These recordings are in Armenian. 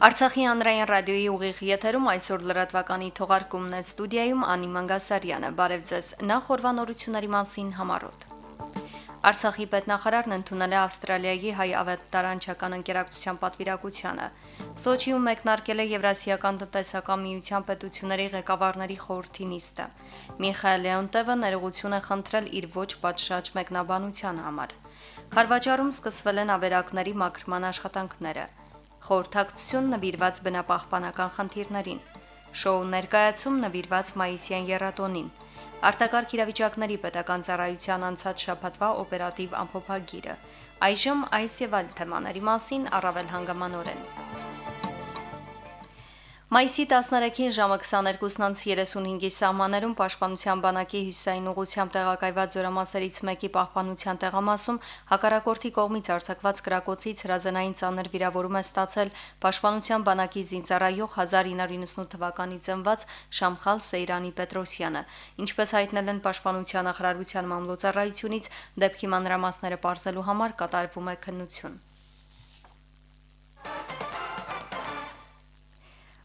Արցախի հանրային ռադիոյի ուղիղ եթերում այսօր լրատվականի թողարկումն է ստուդիայում Անի Մանգասարյանը։ Բարև ձեզ։ Նախ օրվանորությունների մասին համարոտ։ Արցախի պետնախարարն ընդունել է Ավստրալիայի հայ ավետարանչական ընկերակցության պատվիրակությանը։ Սոչիում մեկնարկել է Եվրասիական տնտեսական միության պետությունների ղեկավարների խորհրդի նիստը։ Միխայել Լեոնտևը ներողություն է խնդրել իր ոչ պատշաճ մեկնաբանության համար։ Խարվաճարում սկսվել են ավերակների մաքրման աշխատանքները խորհրդակցություն նվիրված բնապահպանական խնդիրներին, շոու ներկայացում նվիրված Մայիսյան երաթոնին, արտակարգ իրավիճակների պետական ծառայության անցած շաբաթվա օպերատիվ ամփոփագիրը։ Այժմ այս եւ այլ թեմաների մասին առավել հանգամանորեն։ Մայիսի 13-ին ժամը 22:35-ի սահմաններում Պաշտպանության բանակի հյուսային ուղությամբ տեղակայված զորամասերից մեկի պահպանության տեղամասում հակառակորդի կողմից արձակված կրակոցից հրազենային ծանր վիրավորում է ստացել Պաշտպանության բանակի զինծառայող 1998 թվականի ծնված Շամխալ Սեյրանի Պետրոսյանը, ինչպես հայտնել են Պաշտպանության նախարարության մամլոյցարայությունից, դեպքի մանրամասները բարձելու համար կատարվում է քննություն։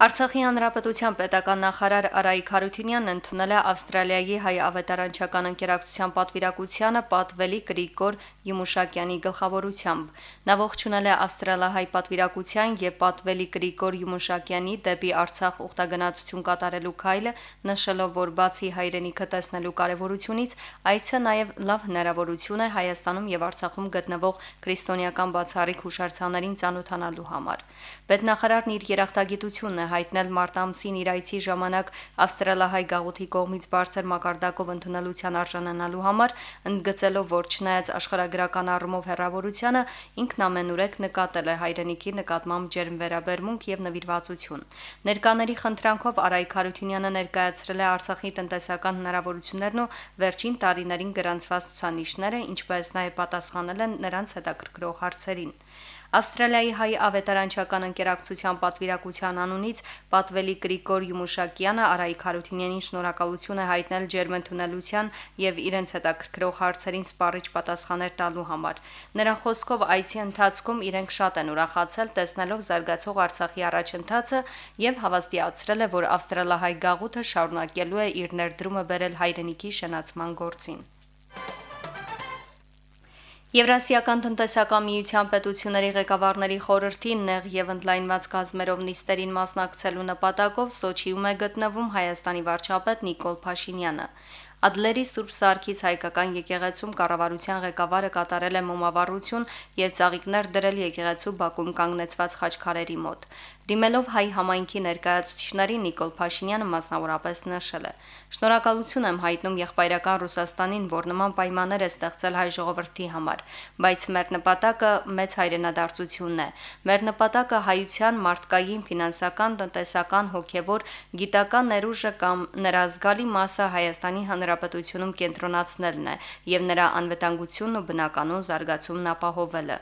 Արցախի հանրապետության պետական նախարար Արայիկ Հարությունյանն ընդունել է Ավստրալիայի հայ ավետարանչական ընկերակցության պատվիրակությանը պատվելի Գրիգոր Յումուշակյանի գլխավորությամբ։ Նա ողջունել է ավստրալահայ պատվիրակության եւ պատվելի Գրիգոր Յումուշակյանի դեպի Արցախ ուխտագնացություն կատարելու քայլը, նշելով, որ բացի հայրենիքը տեսնելու կարևորությունից, այցը նաեւ լավ հնարավորություն է Հայաստանում եւ Արցախում գտնվող քրիստոնեական բացառիկ հուշարձաններին ծանոթանալու համար։ Պետնախարարն իր երախտագիտությունն հայտնել մարտ ամսին իր այցի ժամանակ ավստրալահայ գաղութի կողմից բարձր մակարդակով ընդունելության արժանանալու համար, ընդգծելով, որ չնայած աշխարհագրական առումով հերավորությանը, ինքն ամենուրեք նկատել է հայրենիքի նկատմամբ ջերմ վերաբերմունք եւ նվիրվածություն։ Ներկաների խնդրանքով Արայք Հարությունյանը ներկայացրել է Արցախի տնտեսական հնարավորություններն ու վերջին տարիներին գրանցված ցուցանիշները, ինչպես նաեւ պատասխանել են նրանց հետաքրքրող հարցերին։ Ավստրալիայի հայ ավետարանչական ընկերակցության պատվիրակության անունից պատվելի Գրիգոր Յումուշակյանը Արայիկ Հարությունյանին շնորհակալություն է հայտնել ջերմընդունելության եւ իրենց հետաքրքրող հարցերին սպառիչ պատասխաններ տալու համար։ Նրա խոսքով այցի ընթացքում իրենք շատ են ուրախացել տեսնելով զարգացող Արցախի առաջընթացը եւ հավաստիացրել է, որ ավստրալահայ գաղութը շարունակելու է իր ներդրումը բերել հայրենիքի շնացման գործին։ Եվրասիական տնտեսական միության պետությունների ղեկավարների խորհրդի նեղ եւ ընդլայնված կազմերով նիստերին մասնակցելու նպատակով Սոչիում է գտնվում Հայաստանի վարչապետ Նիկոլ Փաշինյանը։ Ադլերի Սուրբ Սարգիս հայկական եկեղեցում կառավարության ղեկավարը կատարել է մոմավառություն եւ ծաղիկներ դրել եկեղեցու Բաքում կանգնեցված խաչքարերի մոտ։ Դիմելով հայ համայնքի ներկայացուցիչներին Նիկոլ Փաշինյանը մասնավորապես նշել է. Շնորհակալություն եմ հայտնում եղբայրական Ռուսաստանին, որ նման պայմաններ է ստեղծել հայ ժողովրդի համար, բայց մեր նպատակը մեծ հայրենադարձությունն է։ Մեր նպատակը հայության մարդկային, ֆինանսական, տնտեսական, հոգևոր, գիտական ներուժը կամ նրա զգալի մասը Հայաստանի Հանրապետությունում կենտրոնացնելն է եւ նրա անվտանգությունն ու բնականոն զարգացումն ապահովելը։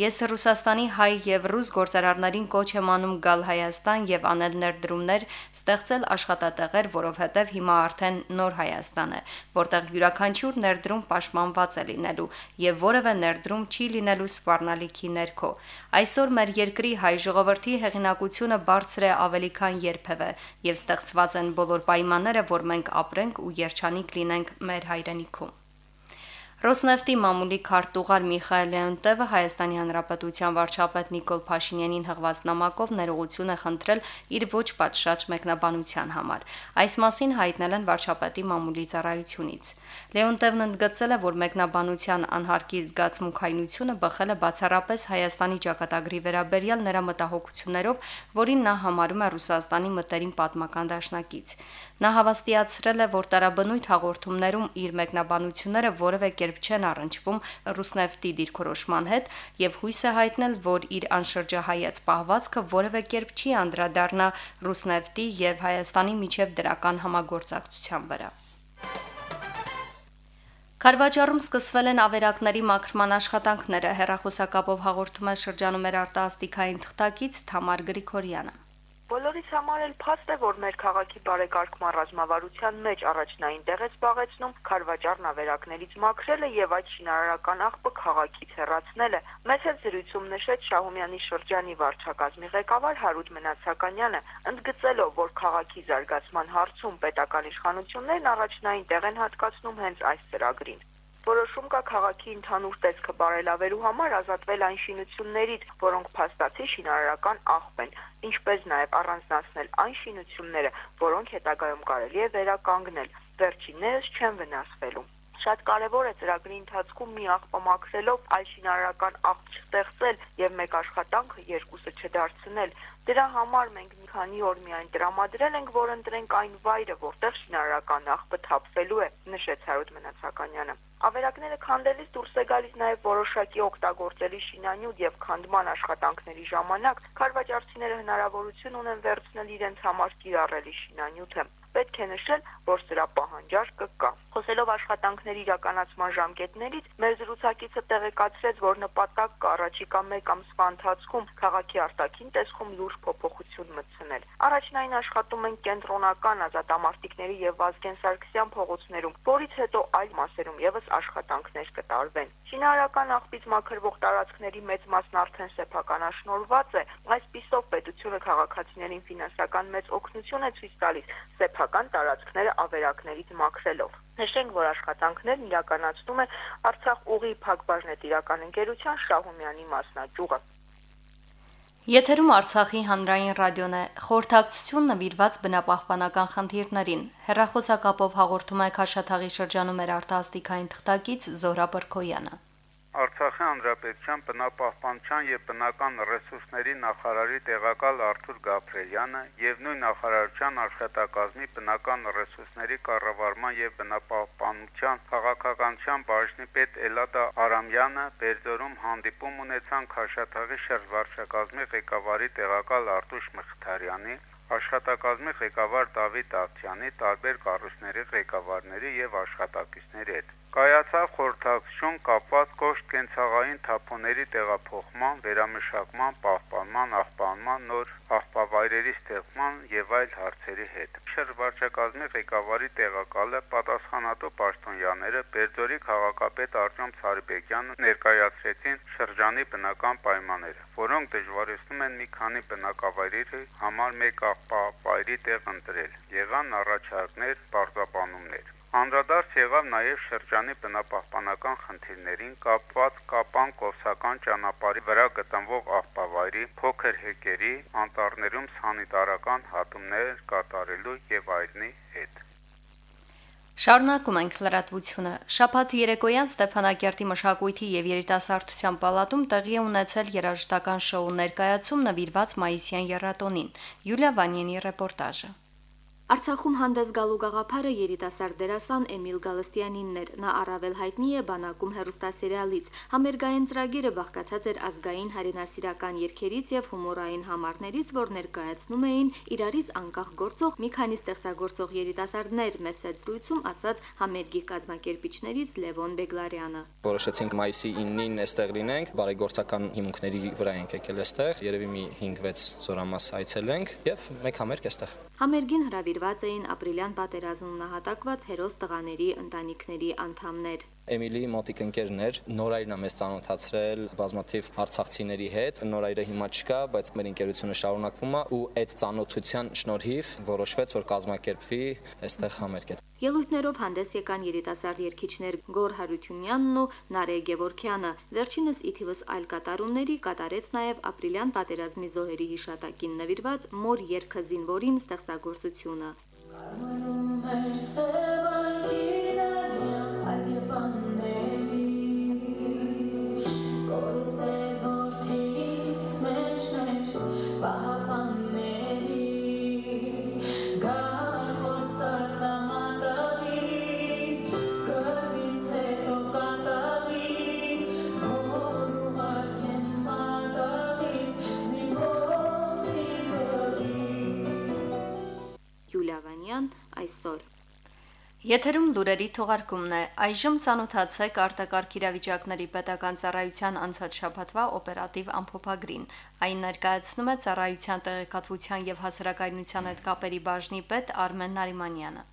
Ես Ռուսաստանի հայ եւ ռուս գործարարներին կոչ եմ անում գալ Հայաստան եւ անել ներդրումներ, ստեղծել աշխատատեղեր, որովհետեւ հիմա արդեն նոր Հայաստան է, որտեղ յուրաքանչյուր ներդրում պաշտպանված է լինելու եւ որևէ ներդրում չի լինելու սպառնալիքի ներքո։ Այսօր մեր երկրի հայ ժողովրդի հեղինակությունը բարձր է ավելի քան երբևէ եւ ստեղծված են բոլոր պայմանները, որ մենք ապրենք ու երջանիկ լինենք մեր հայրենիքում։ Ռոսնեֆտի մամուլի քարտուղար Միխայել Լեոնտևը Հայաստանի Հանրապետության վարչապետ Նիկոլ Փաշինյանին հղված նամակով ներողություն է խնդրել իր ոչ պատշաճ մեկնաբանության համար։ Այս մասին հայտնել են վարչապետի մամուլի ծառայությունից։ Լեոնտևն ընդգծել է, որ մեկնաբանության անհարկի զգացմունքայնությունը բխել է բացառապես Հայաստանի ճակատագրի վերաբերյալ նրա մտահոգություններով, որին նա համարում է Ռուսաստանի մտերիմ պատմական դաշնակից։ Նա հավաստիացրել է, որ տարաբնույթ հաղորդումներում իր մեկնաբանությունները որևէ կերպ չեն առնչվում Ռուսնեֆտի դիրքորոշման հետ եւ հույս է հայտնել, որ իր անշրջահայաց պահվածքը որևէ կերպ չի անդրադառնա Ռուսնեֆտի եւ Հայաստանի միջև դրական համագործակցության վրա։ Կարվաճառում սկսվել են ավերակների մաքրման աշխատանքները։ Հերախոսակապով հաղորդում է շրջանում մեր արտասթիկային թղթակից Թամար Գրիգորյանը։ Բոլորիս համար էլ փաստ է, որ մեր քաղաքի բարեկարգման ռազմավարության մեջ առաջնային տեղ է զբաղեցնում Խարվաճառ նավերակներից մաքրելը եւ այդ շինարարական աղբը քաղաքից հեռացնելը։ Մեծ հետ զրույցում նշեց Շահումյանի շրջանի վարչակազմի ղեկավար Հարութ Մնացականյանը, ընդգծելով, որ քաղաքի զարգացման հարցում պետական իշխանություններն առաջնային տեղ են հատկացնում հենց այս ծրագրին։ Որոշում կա քաղաքի ընդհանուր տեսքը բարելավելու համար ազատվել այն շինություններից, որոնք փաստացի շինարարական աղբ են, ինչպես նաև առանձնացնել այն շինությունները, որոնք հետագայում կարելի է վերականգնել։ Վերջիններս չեն վնասվելու։ Շատ կարևոր է ծրագրի ընթացքում մի աղբը մաքրելով այլ շինարարական աղբ չստեղծել եւ մեկ աշխատանքը երկուսը չդարձնել։ Դրա համար մենք մի քանի օր միայն տրամադրել ենք, որ ընտրենք այն վայրը, որտեղ շինարարական աղբը թափվելու է, նշեց Հարութ Մնացականյանը։ Ավերակները քանդելիս դուրս է գալիս նաև որոշակի օգտագործելի շինանյութ եւ քանդման աշխատանքների ժամանակ քարվաճարցիները հնարավորություն ունեն վերցնել իրենց համար կիրառելի շինանյութը։ Պետք է նշել, որ սրա պահանջարկը կա։ Խոսելով աշխատանքների իրականացման ժամկետներից, մեր զրուցակիցը տեղեկացրեց, որ նպատակ կա առաջիկա 1 ամսվա ընթացքում քաղաքի արտաքին տեսքում լուրջ փոփոխություն մտցնել։ Առաջնային աշխատում են կենտրոնական ազատամարտիկների եւ Վազգեն Սարգսյան փողոցներում, որից հետո այլ մասերում եւս աշխատանքներ կտարվեն։ Շինարարական աղբից մաքրվող տարածքների մեծ մասն արդեն սեփականաշնորհված է, այս պիսով պետությունը քաղաքացիներին ֆինանսական մեծ օգնություն է ցույց տալիս սեփական տարածքները ավերակներից մաքրելով։ Նշենք, որ աշխատանքներն իրականացնում է Արցախ ուղի Փակbaşնետիրական ընկերության Շահումյանի մասնաճյուղը։ Եթերում Արցախի հանրային ռադիոն է։ Խորհրդակցություն նվիրված բնապահպանական խնդիրներին։ Հերրախոսակապով հաղորդում է Քաշաթաղի շրջանում մեր արտասթիկային թղթակից Զորա Բրքոյանը։ Արցախի հանրապետության բնապահպանության եւ բնական ռեսուրսների նախարարի տեղակալ Արթուր Գաբրելյանը եւ նույն նախարարության աշխատակազմի բնական ռեսուրսների կառավարման եւ բնապահպանության քաղաքականության բաժնի պետ Էլադա Արամյանը Բերձորում հանդիպում ունեցան Քաշաթաղի շրջվարչակազմի ղեկավարի տեղակալ Արտուշ Մխիթարյանի աշխատակազմի ղեկավար Դավիթ Աթյանի, տարբեր կառույցների ղեկավարների եւ աշխատակիցների հետ։ Կայացավ խորհրդակցություն կապված կոշտ կենցաղային թափոնների տեղափոխման, վերամշակման, պահպանման, աղբանման, նոր աղբավայրերի ստեղծման եւ այլ հարցերի հետ։ Շրջվարչակազմի ղեկավարի տեղակալը պատասխանատու պաշտոնյաները Բերձորի քաղաքապետ Արտյոմ Ցարիբեկյանը ներկայացրեցին շրջանի բնական պայմանները, որոնք դժվարեցնում են մի քանի բնակավայրերի համար մեկ աղբավայրի տեղ ընտրել։ Եղան առաջարկներ, բարձաբանումներ։ Անդրադարձ եղավ նաև շրջանի բնապահպանական խնդիրներին կապված Կապան-Կովսական ճանապարհի վրա գտնվող աղբավայրի փոքր հեկերի անտառներում սանիտարական հատումներ կատարելու եւ այլնի հետ։ Շարունակում ենք լրատվությունը։ Շաբաթ երեկոյան Ստեփանակերտի մշակույթի եւ երիտասարդության պալատում տեղի ունեցել երաժշտական շոու ներկայացում նվիրված Մայիսյան երաթոնին։ Յուլիա Վանյանի ռեպորտաժը։ Արցախում հանդես գալու գաղափարը երիտասարդ դերասան Էմիլ Գալստյանինն էր։ Նա առավել հայտնի է բանակում հերոստասերիալից։ Համերգային ծրագիրը բաղկացած էր ազգային հայրենասիրական երգերից եւ հումորային համարներից, որ ներկայացնում էին իրարից անկախ գործող մի քանի ստեղծագործող երիտասարդներ, մեսեց դույցում ասաց համերգի կազմակերպիչներից Լևոն Բեգլարյանը։ Որոշեցինք մայիսի 9-ին այստեղ լինենք, բարեգործական հիմունքների վրա ենք եկել այստեղ, երևի մի 5-6 զորամաս այցելենք եւ մեկ համերգ այստեղ։ Համերգին հրավիրված էին ապրիլյան պատերազմում նահատակված հերոս տղաների ընտանիքների անդամներ։ Էմիլի մոտիկ ընկերներ, Նորայրն է մեզ ծանոթացրել բազմաթիվ արցախցիների հետ։ Նորայրը հիմա չկա, բայց մեր ընկերությունը շարունակվում է ու այդ ծանոթության շնորհիվ որոշվեց, որ կազմակերպվի այստեղ համերգ։ Ելույթներով հանդես եկան երիտասարդ երգիչներ Գոր Հարությունյանն ու Նարե Գևորքյանը։ Վերջինս իթիվս այլ կատարումների կատարեց նաև ապրիլյան պատերազմի զոհերի հիշատակին նվիրված Մոր երգը զինվորին ստեղծագործությունը։ Արմանում էր սևային այսօր Եթերում լուրերի թողարկումն է։ Այժմ ցանոթացեք արտակարգ իրավիճակների պետական ծառայության անցած շաբաթվա օպերատիվ ամփոփագրին։ Այն ներկայացնում է ծառայության տեղեկատվության եւ հասարակայնության հետ կապերի բաժնի պետ Արմեն Նարիմանյանը։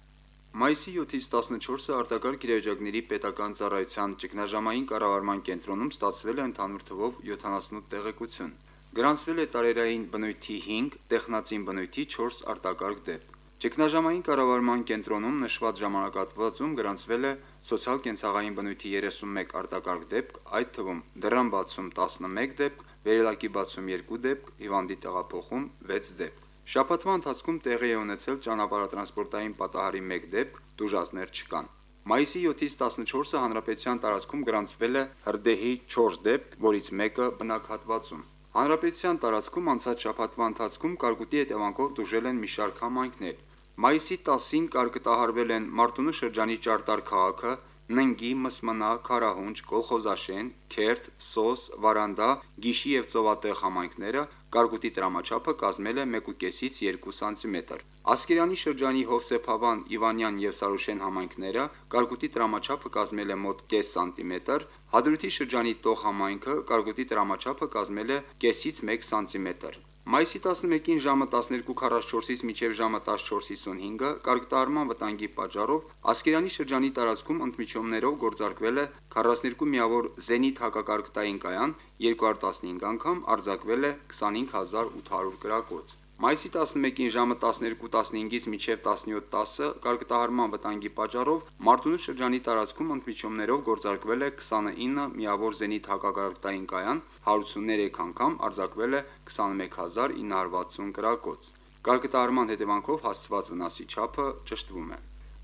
Մայիսի 7-ից 14-ը արտակարգ իրավիճակների պետական ծառայության ճգնաժամային կառավարման կենտրոնում ստացվել է ընդհանուր թվով 78 տեղեկություն։ Գրանցվել է տարերային բնույթի 5, տեխնացին բնույթի 4 արտակարգ դեպք։ Ճգնաժամային կառավարման կենտրոնում նշված ժամանակահատվածում գրանցվել է սոցիալ-կենցաղային բնույթի 31 արտակարգ դեպք, այդ թվում դռան բացում 11 դեպք, վերելակի բացում 2 դեպք, հիվանդի տեղափոխում 6 դեպք։ Շաբաթվա ընթացքում տեղի է ունեցել ճանապարհատրանսպորտային պատահարի 1 դեպք, դուժասներ չկան։ Մայիսի 7-ից 14-ը հանրապետության տարածքում գրանցվել է հրդեհի 4 դեպք, որից մեկը բնակհատվածում։ Հանրապետության տարածքում անցած շաբաթվա ընթացքում կարկուտի հետևանքով դուժել են մի շարք համայնքներ։ Մայիսի 10-ին կարգտահարվել են Մարտունու շրջանի Ճարտար քաղաքը, Ննգի, Մսմնա, Խարահունջ, Կոլխոզաշեն, Քերթ, Սոս, Վարանդա, Գիշի եւ Ծովատեղ համայնքները, կարգուտի տրամաչափը կազմել է 1.5-ից 2 սանտիմետր։ Ասկերանի շրջանի Հովսեփավան, Իվանյան եւ Սարուշեն համայնքները կարգուտի տրամաչափը կազմել է մոտ 0.5 սանտիմետր, Հադրութի շրջանի Տող համայնքը կարգուտի տրամաչափը կազմել է 0.5-ից 1 սանտիմետր։ Մայիսի 11-ին ժամը 12:44-ից մինչև ժամը 14:55-ը կարգտահարման վտանգի պատճառով Ասկերանի շրջանի տարածքում ընդմիջումներով գործարկվել է 42 միավոր զենիթ հակակարգտային կայան, 215 անգամ արձակվել է 25800 գրակոց։ Մայիսի 11-ին ժամը 12:15-ից մինչև 17:10-ը կարգտահարման վտանգի պատճառով Մարտունու շրջանի տարածքում ընդմիջումներով գործարկվել է 29 միավոր զենիթ հակակարգտային կայան, 183 անգամ արձակվել է 21960 գրակոց։ Կարգտահարման հետևանքով հասցված վնասի չափը ճշտվում է։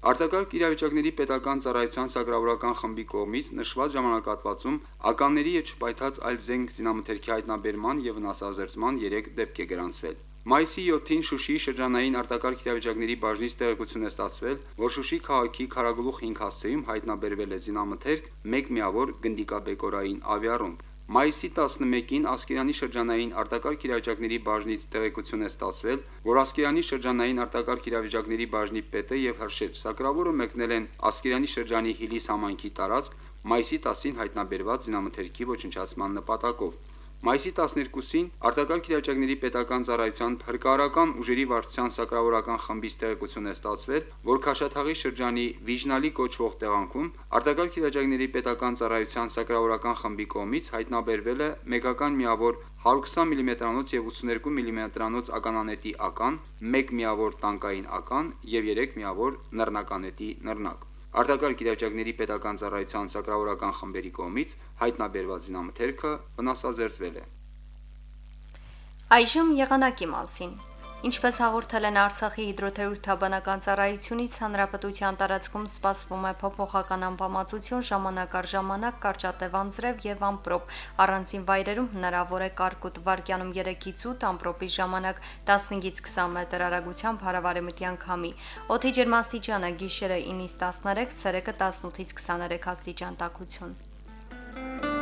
Արտակարգ իրավիճակների պետական ծառայության սակրավորական խմբի կողմից նշված ժամանակահատվածում ականների եւ չպայթած այլ զենք զինամթերքի հայտնաբերման եւ վնասազերծման 3 դեպք է գրանցվել։ Մայիսի 7-ին Շուշիի շրջանային արտակարգ իրավիճակների բաժնից տեղեկություն է ստացվել, որ Շուշի քաղաքի Խարագլուխ 5 հասցեում հայտնաբերվել է զինամթերք, մեկ միավոր գնդիկաբեկորային ավիառումբ։ Մայիսի 11-ին Ասկերանի շրջանային արտակարգ իրավիճակների բաժնից տեղեկություն է ստացվել, որ Ասկերանի շրջանային արտակարգ իրավիճակների բաժնի պետը եւ Հրշեջ Սակրավորը մեկնել են Ասկերանի շրջանի Հիլիս համայնքի տարածք մայիսի 10-ին հայտնաբերված զինամթերքի ոչնչացման նպատակով։ Մայիսի 12-ին արտակարգ իրավիճակների պետական ծառայության հրկարական ուժերի վարչության սակրավորական խմբից տեղեկություն է ստացվել, որ Քաշաթաղի շրջանի Վիժնալի կոչվող տեղանքում արտակարգ իրավիճակների պետական ծառայության սակրավորական խմբի կողմից հայտնաբերվել է մեկական միավոր 120 մմ-անոց եւ 82 մմ-անոց ականանետի ական, 1 միավոր տանկային ական եւ 3 միավոր նռնականետի նռնակ։ Արտակարգ իրավիճակների պետական ծառայության սակրավորական խմբերի կողմից հայտնաբերված զինամթերքը վնասազերծվել է։ Այժմ եղանակի մասին։ Ինչպես հաղորդել են Արցախի հիդրոթերապևտաբանական ծառայությունից, հանրապետության տարածքում սպասվում է փոփոխական անբավարարություն ժամանակ առ ժամանակ կարճատև անձրև եւ ամպրոպ։ Առանձին վայրերում հնարավոր է կարկուտ վարկյանում 3-ից 8 ամպրոպի ժամանակ 15-ից 20 մետր արագությամբ հարավարեմտյան քամի։ Օդի ջերմաստիճանը գիշերը 9-ից 13, ցերեկը 18-ից 23 աստիճան տաքություն։